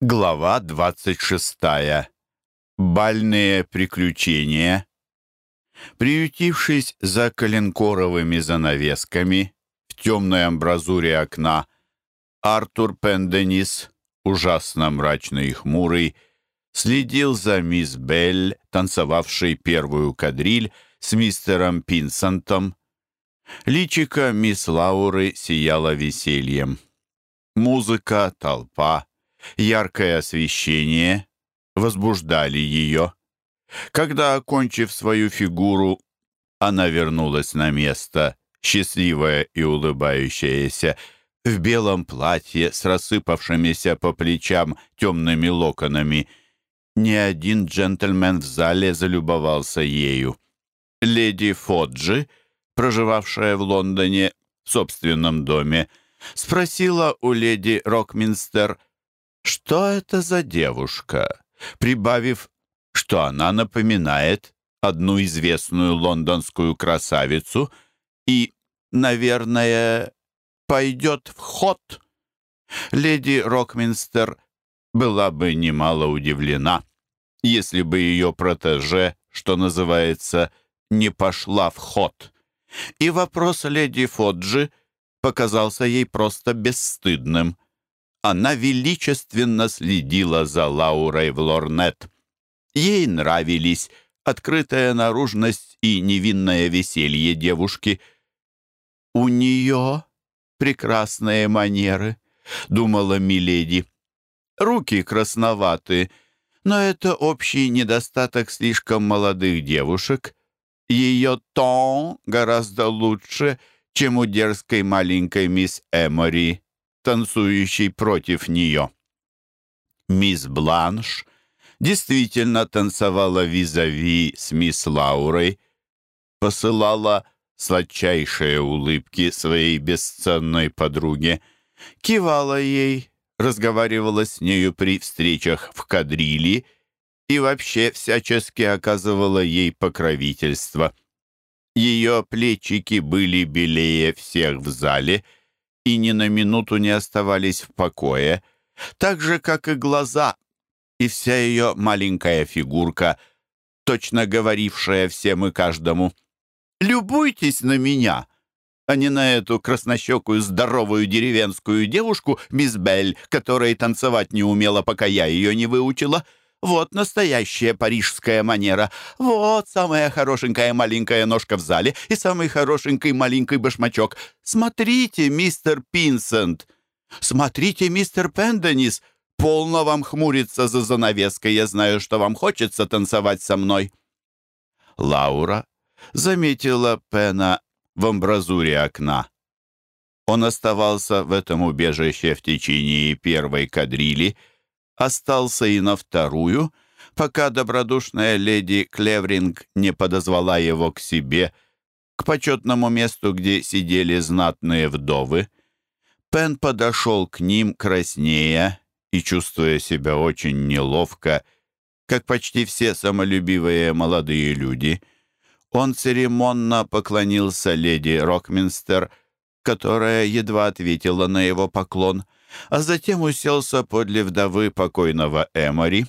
Глава 26. Бальные приключения. Приютившись за коленкоровыми занавесками в темной амбразуре окна, Артур Пенденис, ужасно мрачный и хмурый, следил за мисс Белль, танцевавшей первую кадриль с мистером Пинсентом. Личико мисс Лауры сияло весельем. Музыка, толпа — яркое освещение возбуждали ее. Когда, окончив свою фигуру, она вернулась на место, счастливая и улыбающаяся, в белом платье с рассыпавшимися по плечам темными локонами. Ни один джентльмен в зале залюбовался ею. Леди Фоджи, проживавшая в Лондоне в собственном доме, спросила у леди Рокминстер, что это за девушка, прибавив, что она напоминает одну известную лондонскую красавицу и, наверное, пойдет в ход. Леди Рокминстер была бы немало удивлена, если бы ее протеже, что называется, не пошла в ход. И вопрос леди Фоджи показался ей просто бесстыдным — она величественно следила за Лаурой в лорнет. Ей нравились открытая наружность и невинное веселье девушки. «У нее прекрасные манеры», — думала Миледи. «Руки красноваты, но это общий недостаток слишком молодых девушек. Ее тон гораздо лучше, чем у дерзкой маленькой мисс Эмори танцующий против нее. Мисс Бланш действительно танцевала визави с мисс Лаурой, посылала сладчайшие улыбки своей бесценной подруге, кивала ей, разговаривала с нею при встречах в кадрили и вообще всячески оказывала ей покровительство. Ее плечики были белее всех в зале — и ни на минуту не оставались в покое, так же, как и глаза, и вся ее маленькая фигурка, точно говорившая всем и каждому «Любуйтесь на меня!» а не на эту краснощекую здоровую деревенскую девушку, мисс Белль, которая танцевать не умела, пока я ее не выучила. Вот настоящая парижская манера. Вот самая хорошенькая маленькая ножка в зале и самый хорошенький маленький башмачок. Смотрите, мистер Пинсент! Смотрите, мистер Пенденис! Полно вам хмуриться за занавеской. Я знаю, что вам хочется танцевать со мной. Лаура заметила Пена в амбразуре окна. Он оставался в этом убежище в течение первой кадрили — остался и на вторую, пока добродушная леди Клевринг не подозвала его к себе, к почетному месту, где сидели знатные вдовы. Пен подошел к ним краснея и чувствуя себя очень неловко, как почти все самолюбивые молодые люди. Он церемонно поклонился леди Рокминстер, которая едва ответила на его поклон — а затем уселся подле вдовы покойного Эмори,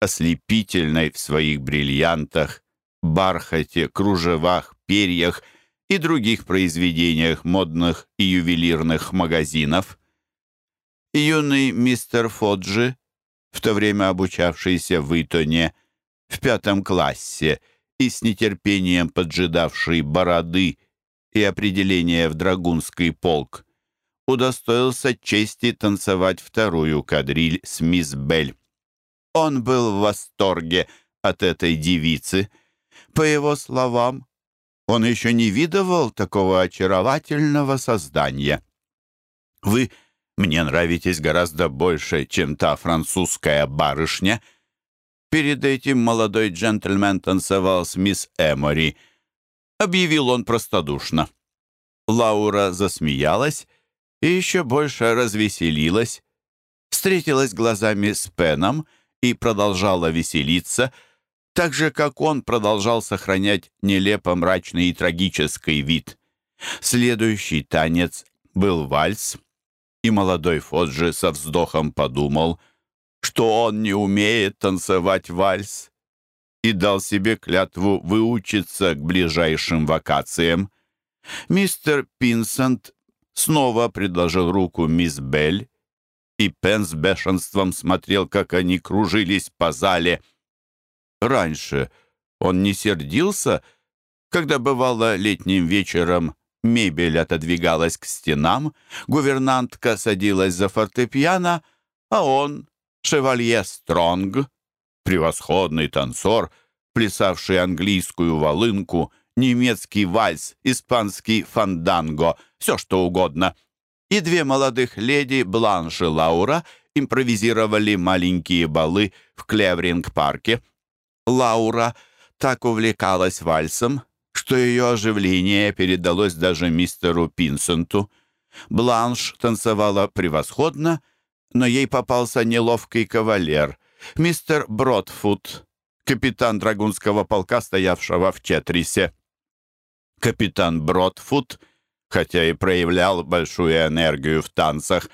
ослепительной в своих бриллиантах, бархате, кружевах, перьях и других произведениях модных и ювелирных магазинов. Юный мистер Фоджи, в то время обучавшийся в Итоне, в пятом классе и с нетерпением поджидавший бороды и определения в драгунский полк, удостоился чести танцевать вторую кадриль с мисс Белль. Он был в восторге от этой девицы. По его словам, он еще не видывал такого очаровательного создания. «Вы мне нравитесь гораздо больше, чем та французская барышня». Перед этим молодой джентльмен танцевал с мисс Эмори. Объявил он простодушно. Лаура засмеялась и еще больше развеселилась, встретилась глазами с Пеном и продолжала веселиться, так же, как он продолжал сохранять нелепо мрачный и трагический вид. Следующий танец был вальс, и молодой Фоджи со вздохом подумал, что он не умеет танцевать вальс и дал себе клятву выучиться к ближайшим вакациям. Мистер Пинсент снова предложил руку мисс Белль, и Пен с бешенством смотрел, как они кружились по зале. Раньше он не сердился, когда бывало летним вечером мебель отодвигалась к стенам, гувернантка садилась за фортепиано, а он, шевалье Стронг, превосходный танцор, плясавший английскую волынку, немецкий вальс, испанский фанданго, все что угодно. И две молодых леди, Бланш и Лаура, импровизировали маленькие балы в Клевринг-парке. Лаура так увлекалась вальсом, что ее оживление передалось даже мистеру Пинсенту. Бланш танцевала превосходно, но ей попался неловкий кавалер, мистер Бродфуд, капитан драгунского полка, стоявшего в Четрисе. Капитан Бродфуд, хотя и проявлял большую энергию в танцах,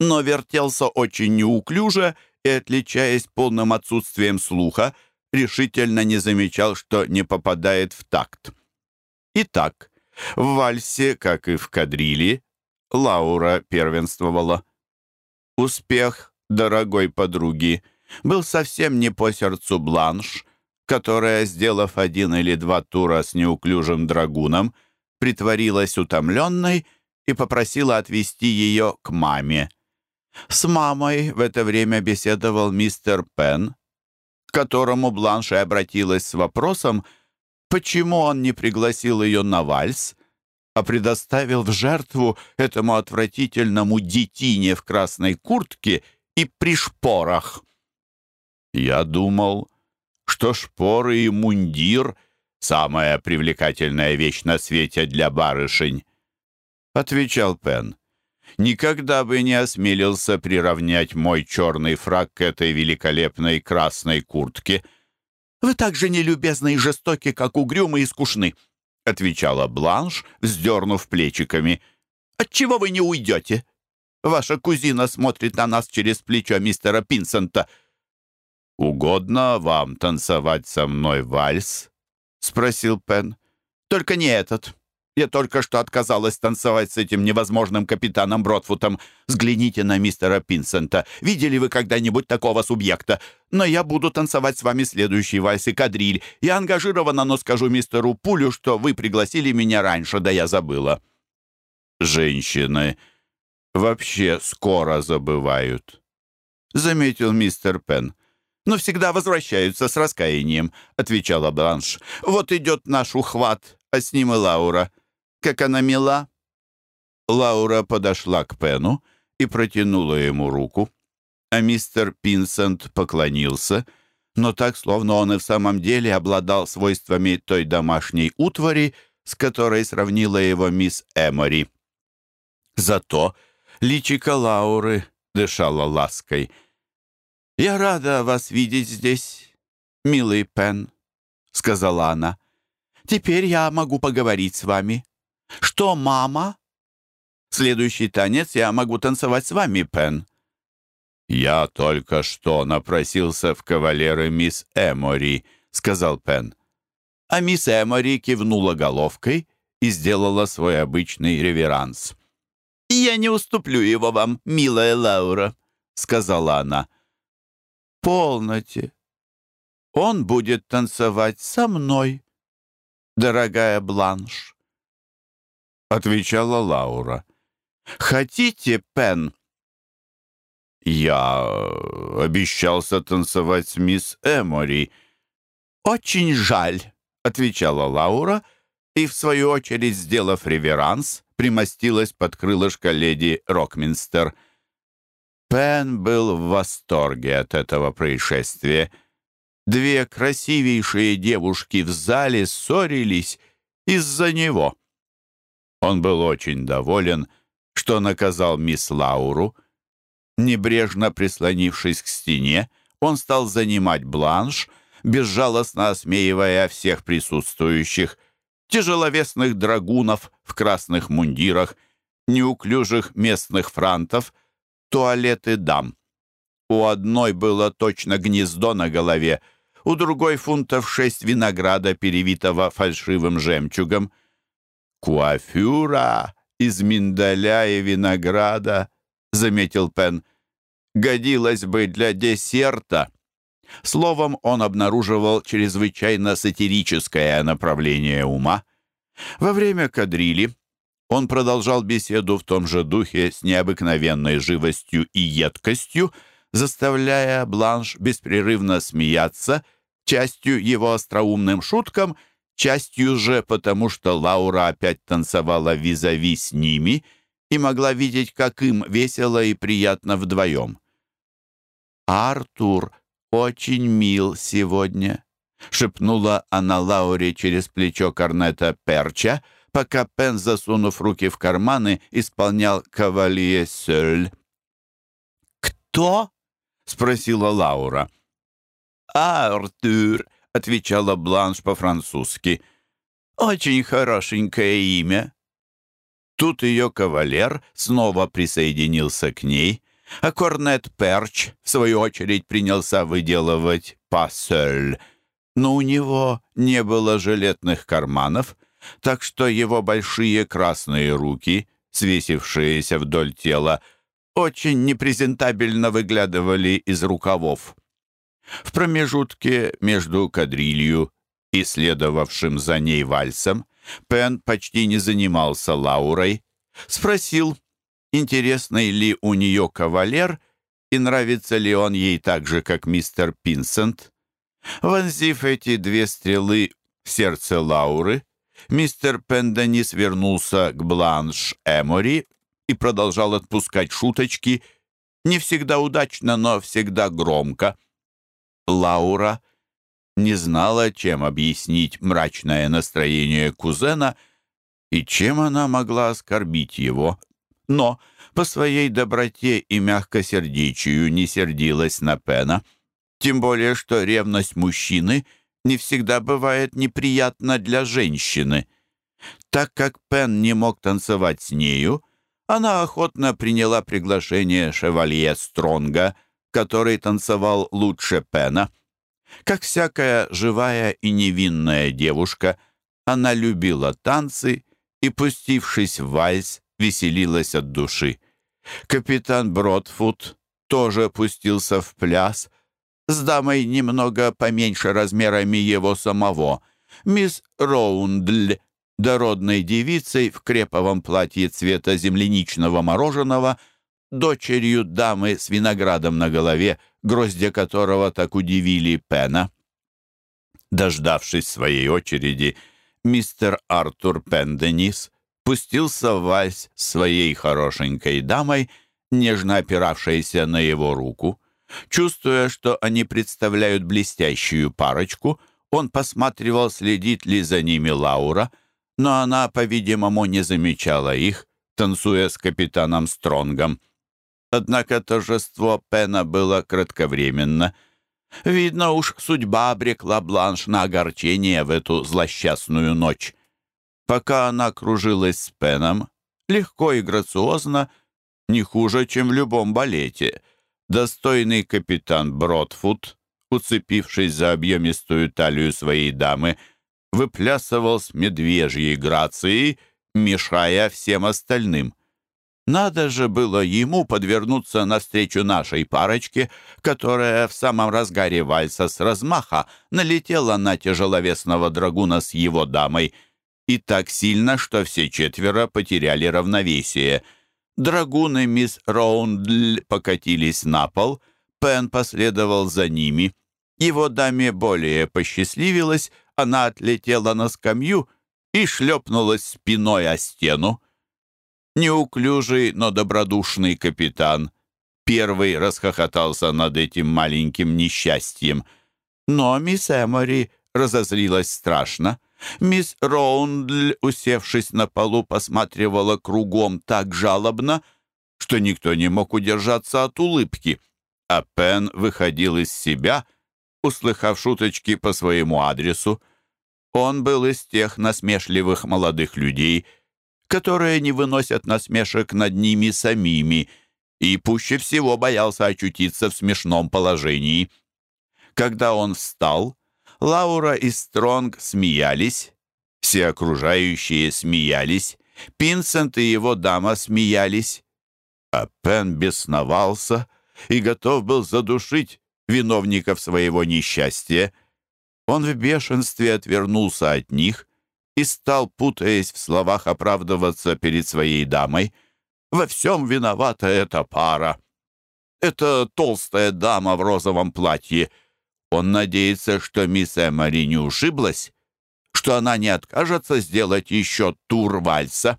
но вертелся очень неуклюже и, отличаясь полным отсутствием слуха, решительно не замечал, что не попадает в такт. Итак, в вальсе, как и в кадриле, Лаура первенствовала. Успех дорогой подруги был совсем не по сердцу Бланш, которая, сделав один или два тура с неуклюжим драгуном, притворилась утомленной и попросила отвезти ее к маме. С мамой в это время беседовал мистер Пен, к которому Бланш и обратилась с вопросом, почему он не пригласил ее на вальс, а предоставил в жертву этому отвратительному детине в красной куртке и при шпорах. Я думал, что шпоры и мундир — самая привлекательная вещь на свете для барышень, — отвечал Пен. Никогда бы не осмелился приравнять мой черный фраг к этой великолепной красной куртке. «Вы так же нелюбезны и жестоки, как угрюмы и скучны», — отвечала Бланш, вздернув плечиками. «Отчего вы не уйдете? Ваша кузина смотрит на нас через плечо мистера Пинсента». «Угодно вам танцевать со мной вальс?» — спросил Пен. «Только не этот. Я только что отказалась танцевать с этим невозможным капитаном Бродфутом. Взгляните на мистера Пинсента. Видели вы когда-нибудь такого субъекта? Но я буду танцевать с вами следующий вальс и кадриль. Я ангажирована, но скажу мистеру Пулю, что вы пригласили меня раньше, да я забыла». «Женщины вообще скоро забывают», — заметил мистер Пен. «Но всегда возвращаются с раскаянием», — отвечала Бланш. «Вот идет наш ухват, а с ним и Лаура» как она мила!» Лаура подошла к Пену и протянула ему руку, а мистер Пинсент поклонился, но так, словно он и в самом деле обладал свойствами той домашней утвари, с которой сравнила его мисс Эмори. Зато личико Лауры дышало лаской. «Я рада вас видеть здесь, милый Пен», — сказала она. «Теперь я могу поговорить с вами. «Что, мама?» «Следующий танец я могу танцевать с вами, Пен». «Я только что напросился в кавалеры мисс Эмори», — сказал Пен. А мисс Эмори кивнула головкой и сделала свой обычный реверанс. «Я не уступлю его вам, милая Лаура», — сказала она. «Полноте. Он будет танцевать со мной, дорогая Бланш». — отвечала Лаура. «Хотите, Пен?» «Я обещался танцевать с мисс Эмори». «Очень жаль», — отвечала Лаура, и, в свою очередь, сделав реверанс, примостилась под крылышко леди Рокминстер. Пен был в восторге от этого происшествия. Две красивейшие девушки в зале ссорились из-за него. Он был очень доволен, что наказал мисс Лауру. Небрежно прислонившись к стене, он стал занимать бланш, безжалостно осмеивая всех присутствующих, тяжеловесных драгунов в красных мундирах, неуклюжих местных франтов, туалеты дам. У одной было точно гнездо на голове, у другой фунтов шесть винограда, перевитого фальшивым жемчугом. «Куафюра из миндаля и винограда», — заметил Пен, — «годилась бы для десерта». Словом, он обнаруживал чрезвычайно сатирическое направление ума. Во время кадрили он продолжал беседу в том же духе с необыкновенной живостью и едкостью, заставляя Бланш беспрерывно смеяться, частью его остроумным шуткам, частью же потому, что Лаура опять танцевала визави с ними и могла видеть, как им весело и приятно вдвоем. «Артур очень мил сегодня», — шепнула она Лауре через плечо корнета Перча, пока Пен, засунув руки в карманы, исполнял «Кавалье Сёль». «Кто?» — спросила Лаура. «Артур», — отвечала Бланш по-французски. «Очень хорошенькое имя». Тут ее кавалер снова присоединился к ней, а Корнет Перч, в свою очередь, принялся выделывать «пассель», но у него не было жилетных карманов, так что его большие красные руки, свесившиеся вдоль тела, — очень непрезентабельно выглядывали из рукавов. В промежутке между кадрилью и следовавшим за ней вальсом Пен почти не занимался Лаурой. Спросил, интересный ли у нее кавалер и нравится ли он ей так же, как мистер Пинсент. Вонзив эти две стрелы в сердце Лауры, мистер Пенденис вернулся к Бланш Эмори и продолжал отпускать шуточки, не всегда удачно, но всегда громко. Лаура не знала, чем объяснить мрачное настроение кузена и чем она могла оскорбить его, но по своей доброте и мягкосердечию не сердилась на Пена, тем более что ревность мужчины не всегда бывает неприятна для женщины. Так как Пен не мог танцевать с нею, она охотно приняла приглашение шевалье Стронга, который танцевал лучше Пена. Как всякая живая и невинная девушка, она любила танцы и, пустившись в вальс, веселилась от души. Капитан Бродфуд тоже пустился в пляс с дамой немного поменьше размерами его самого, мисс Роундль, дородной девицей в креповом платье цвета земляничного мороженого, дочерью дамы с виноградом на голове, гроздья которого так удивили Пена. Дождавшись своей очереди, мистер Артур Пенденис пустился в вальс своей хорошенькой дамой, нежно опиравшейся на его руку. Чувствуя, что они представляют блестящую парочку, он посматривал, следит ли за ними Лаура — но она, по-видимому, не замечала их, танцуя с капитаном Стронгом. Однако торжество Пена было кратковременно. Видно уж, судьба обрекла Бланш на огорчение в эту злосчастную ночь. Пока она кружилась с Пеном, легко и грациозно, не хуже, чем в любом балете, достойный капитан Бродфуд, уцепившись за объемистую талию своей дамы, — выплясывал с медвежьей грацией, мешая всем остальным. Надо же было ему подвернуться навстречу нашей парочке, которая в самом разгаре вальса с размаха налетела на тяжеловесного драгуна с его дамой, и так сильно, что все четверо потеряли равновесие. Драгуны мисс Роундль покатились на пол, Пен последовал за ними. Его даме более посчастливилось — она отлетела на скамью и шлепнулась спиной о стену. Неуклюжий, но добродушный капитан первый расхохотался над этим маленьким несчастьем. Но мисс Эмори разозлилась страшно. Мисс Роундль, усевшись на полу, посматривала кругом так жалобно, что никто не мог удержаться от улыбки, а Пен выходил из себя — услыхав шуточки по своему адресу. Он был из тех насмешливых молодых людей, которые не выносят насмешек над ними самими и пуще всего боялся очутиться в смешном положении. Когда он встал, Лаура и Стронг смеялись, все окружающие смеялись, Пинсент и его дама смеялись, а Пен бесновался и готов был задушить виновников своего несчастья. Он в бешенстве отвернулся от них и стал, путаясь в словах, оправдываться перед своей дамой. «Во всем виновата эта пара. Это толстая дама в розовом платье. Он надеется, что мисс Эмори не ушиблась, что она не откажется сделать еще тур вальса».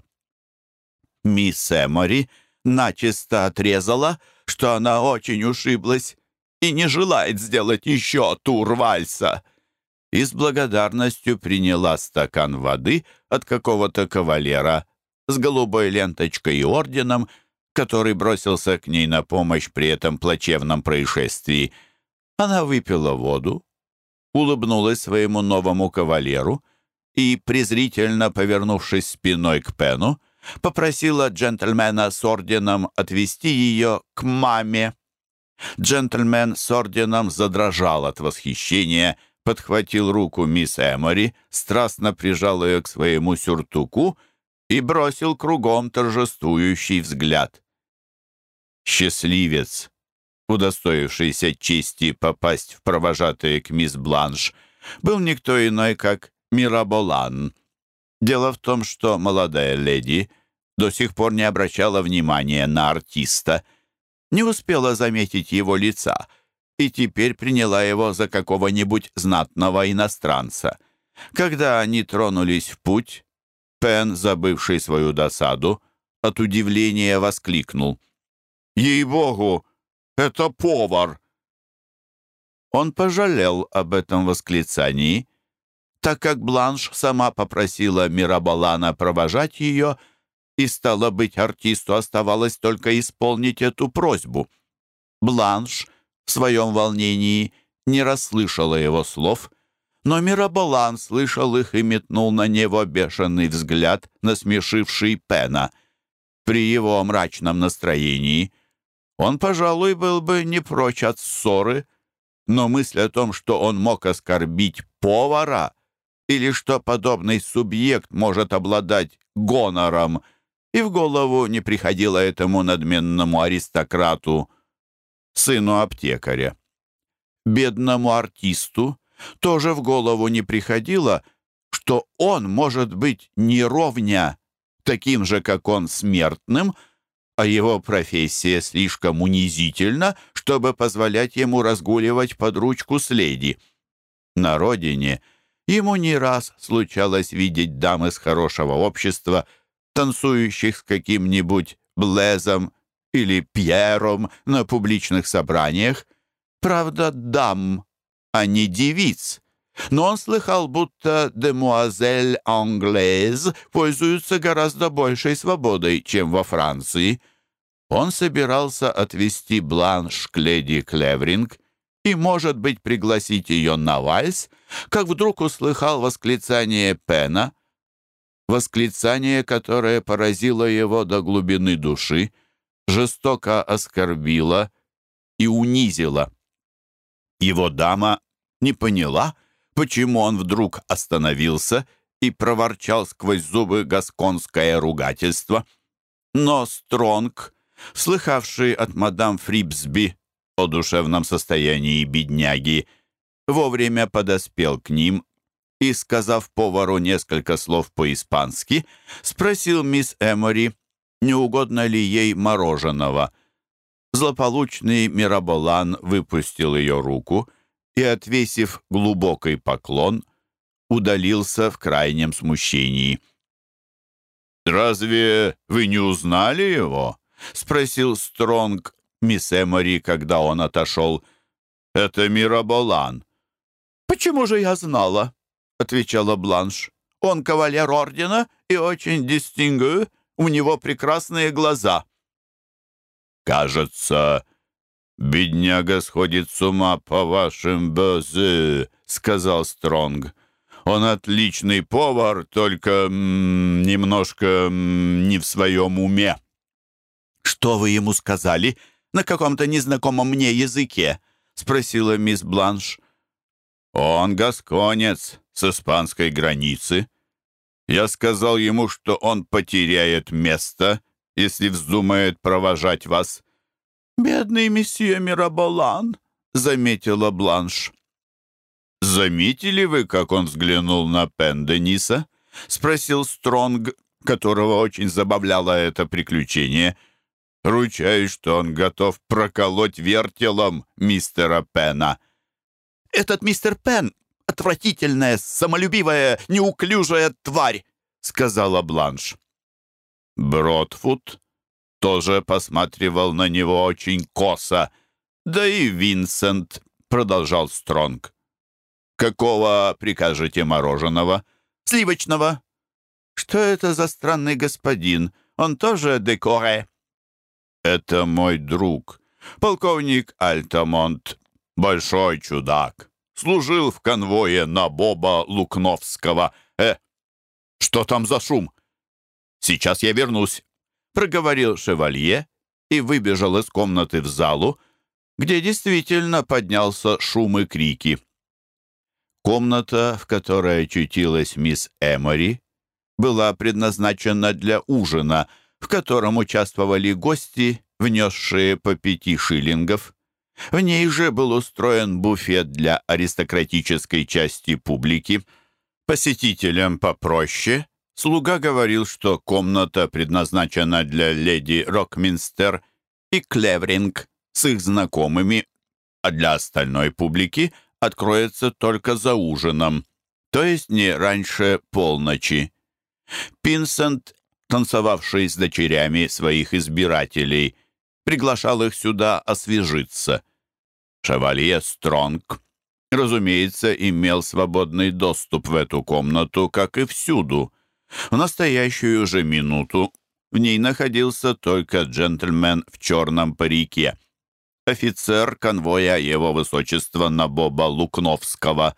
Мисс Эмори начисто отрезала, что она очень ушиблась и не желает сделать еще тур вальса. И с благодарностью приняла стакан воды от какого-то кавалера с голубой ленточкой и орденом, который бросился к ней на помощь при этом плачевном происшествии. Она выпила воду, улыбнулась своему новому кавалеру и, презрительно повернувшись спиной к Пену, попросила джентльмена с орденом отвезти ее к маме. Джентльмен с орденом задрожал от восхищения, подхватил руку мисс Эмори, страстно прижал ее к своему сюртуку и бросил кругом торжествующий взгляд. Счастливец, удостоившийся чести попасть в провожатые к мисс Бланш, был никто иной, как Мираболан. Дело в том, что молодая леди до сих пор не обращала внимания на артиста — не успела заметить его лица и теперь приняла его за какого-нибудь знатного иностранца. Когда они тронулись в путь, Пен, забывший свою досаду, от удивления воскликнул. «Ей-богу, это повар!» Он пожалел об этом восклицании, так как Бланш сама попросила Мирабалана провожать ее — и, стало быть, артисту оставалось только исполнить эту просьбу. Бланш в своем волнении не расслышала его слов, но Мирабалан слышал их и метнул на него бешеный взгляд, насмешивший Пена. При его мрачном настроении он, пожалуй, был бы не прочь от ссоры, но мысль о том, что он мог оскорбить повара или что подобный субъект может обладать гонором — и в голову не приходило этому надменному аристократу, сыну аптекаря. Бедному артисту тоже в голову не приходило, что он может быть не ровня таким же, как он, смертным, а его профессия слишком унизительна, чтобы позволять ему разгуливать под ручку с леди. На родине ему не раз случалось видеть дам из хорошего общества, танцующих с каким-нибудь Блезом или Пьером на публичных собраниях. Правда, дам, а не девиц. Но он слыхал, будто демуазель англез пользуются гораздо большей свободой, чем во Франции. Он собирался отвезти Бланш к леди Клевринг и, может быть, пригласить ее на вальс, как вдруг услыхал восклицание Пена, восклицание, которое поразило его до глубины души, жестоко оскорбило и унизило. Его дама не поняла, почему он вдруг остановился и проворчал сквозь зубы гасконское ругательство. Но Стронг, слыхавший от мадам Фрибсби о душевном состоянии бедняги, вовремя подоспел к ним и, сказав повару несколько слов по-испански, спросил мисс Эмори, не угодно ли ей мороженого. Злополучный Мираболан выпустил ее руку и, отвесив глубокий поклон, удалился в крайнем смущении. «Разве вы не узнали его?» — спросил Стронг мисс Эмори, когда он отошел. «Это Мираболан». «Почему же я знала?» — отвечала Бланш. «Он кавалер ордена и очень дистингу. У него прекрасные глаза». «Кажется, бедняга сходит с ума по вашим бозы», — сказал Стронг. «Он отличный повар, только м -м, немножко -м, не в своем уме». «Что вы ему сказали на каком-то незнакомом мне языке?» — спросила мисс Бланш. «Он гасконец с испанской границы. Я сказал ему, что он потеряет место, если вздумает провожать вас». «Бедный месье Мираболан», — заметила Бланш. «Заметили вы, как он взглянул на Пен Дениса?» — спросил Стронг, которого очень забавляло это приключение. «Ручаюсь, что он готов проколоть вертелом мистера Пена». «Этот мистер Пен — отвратительная, самолюбивая, неуклюжая тварь», — сказала Бланш. Бродфуд тоже посматривал на него очень косо. Да и Винсент, — продолжал Стронг. «Какого прикажете мороженого?» «Сливочного». «Что это за странный господин? Он тоже декоре?» «Это мой друг, полковник Альтамонт, большой чудак. Служил в конвое на Боба Лукновского. Э, что там за шум?» «Сейчас я вернусь», — проговорил шевалье и выбежал из комнаты в залу, где действительно поднялся шум и крики. Комната, в которой очутилась мисс Эмори, была предназначена для ужина, в котором участвовали гости, внесшие по пяти шиллингов. В ней же был устроен буфет для аристократической части публики. Посетителям попроще слуга говорил, что комната предназначена для леди Рокминстер и Клевринг с их знакомыми, а для остальной публики — откроется только за ужином, то есть не раньше полночи. Пинсент, танцевавший с дочерями своих избирателей, приглашал их сюда освежиться. Шевалье Стронг, разумеется, имел свободный доступ в эту комнату, как и всюду. В настоящую же минуту в ней находился только джентльмен в черном парике — офицер конвоя его высочества Набоба Лукновского.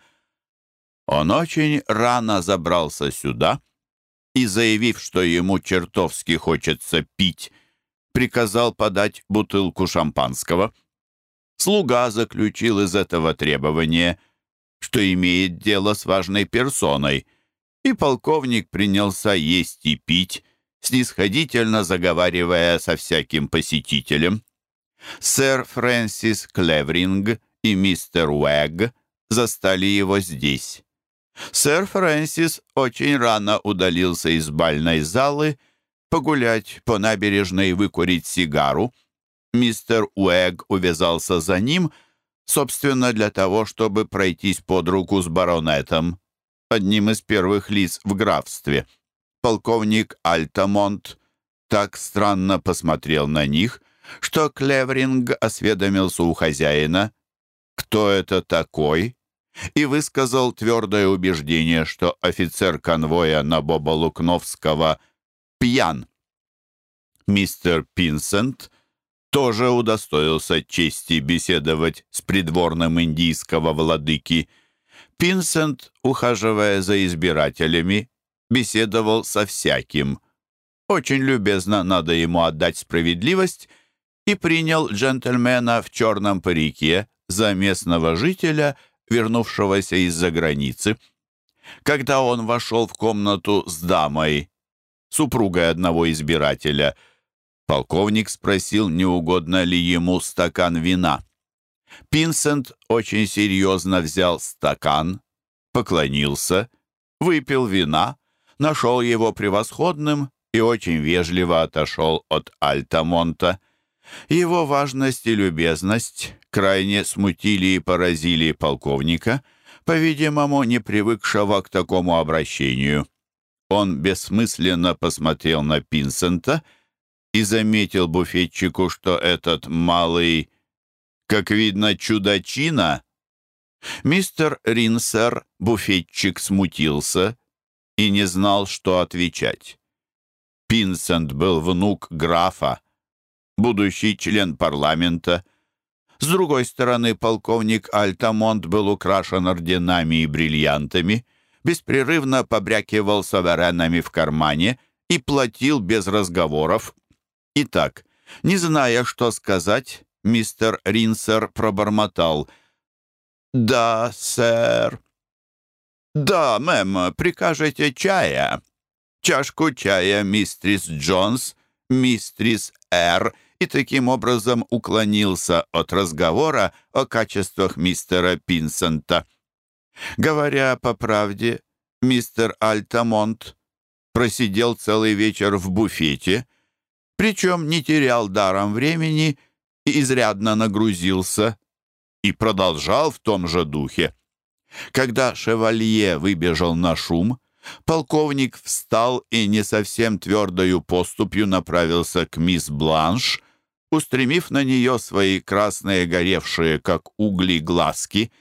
Он очень рано забрался сюда и, заявив, что ему чертовски хочется пить, приказал подать бутылку шампанского. Слуга заключил из этого требования, что имеет дело с важной персоной, и полковник принялся есть и пить, снисходительно заговаривая со всяким посетителем. Сэр Фрэнсис Клевринг и мистер Уэгг застали его здесь. Сэр Фрэнсис очень рано удалился из бальной залы погулять по набережной и выкурить сигару. Мистер Уэгг увязался за ним, собственно, для того, чтобы пройтись под руку с баронетом, одним из первых лиц в графстве. Полковник Альтамонт так странно посмотрел на них, что Клевринг осведомился у хозяина, кто это такой, и высказал твердое убеждение, что офицер конвоя на Боба Лукновского пьян. Мистер Пинсент тоже удостоился чести беседовать с придворным индийского владыки. Пинсент, ухаживая за избирателями, беседовал со всяким. Очень любезно надо ему отдать справедливость, и принял джентльмена в черном парике за местного жителя, вернувшегося из-за границы. Когда он вошел в комнату с дамой, супругой одного избирателя, полковник спросил, не угодно ли ему стакан вина. Пинсент очень серьезно взял стакан, поклонился, выпил вина, нашел его превосходным и очень вежливо отошел от Альтамонта. Его важность и любезность крайне смутили и поразили полковника, по-видимому, не привыкшего к такому обращению. Он бессмысленно посмотрел на Пинсента и заметил буфетчику, что этот малый, как видно, чудачина. Мистер Ринсер, буфетчик, смутился и не знал, что отвечать. Пинсент был внук графа, будущий член парламента. С другой стороны, полковник Альтамонт был украшен орденами и бриллиантами, беспрерывно побрякивал суверенами в кармане и платил без разговоров. Итак, Не зная, что сказать, мистер Ринсер пробормотал. «Да, сэр». «Да, мэм, прикажете чая?» «Чашку чая, мистрис Джонс, мистрис Р», и таким образом уклонился от разговора о качествах мистера Пинсента. Говоря по правде, мистер Альтамонт просидел целый вечер в буфете, причем не терял даром времени изрядно нагрузился, и продолжал в том же духе. Когда шевалье выбежал на шум, полковник встал и не совсем твердою поступью направился к мисс Бланш, устремив на нее свои красные, горевшие, как угли, глазки.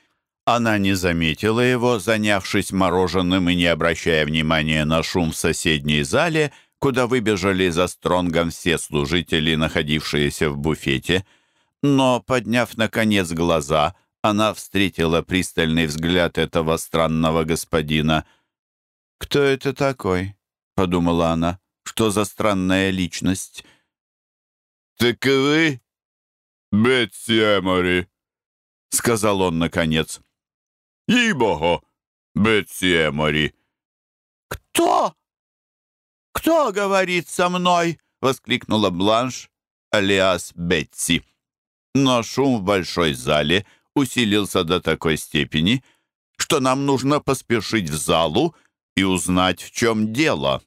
Она не заметила его, занявшись мороженым и не обращая внимания на шум в соседней зале, куда выбежали за стронгом все служители, находившиеся в буфете. Но, подняв, наконец, глаза, она встретила пристальный взгляд этого странного господина. «Кто это такой?» — подумала она. «Что за странная личность?» «Так вы, Бетси Эмори?» — сказал он наконец. «Ей-богу, Бетси Эмори!» «Кто? Кто говорит со мной?» — воскликнула Бланш, алиас Бетси. Но шум в большой зале усилился до такой степени, что нам нужно поспешить в залу и узнать, в чем дело.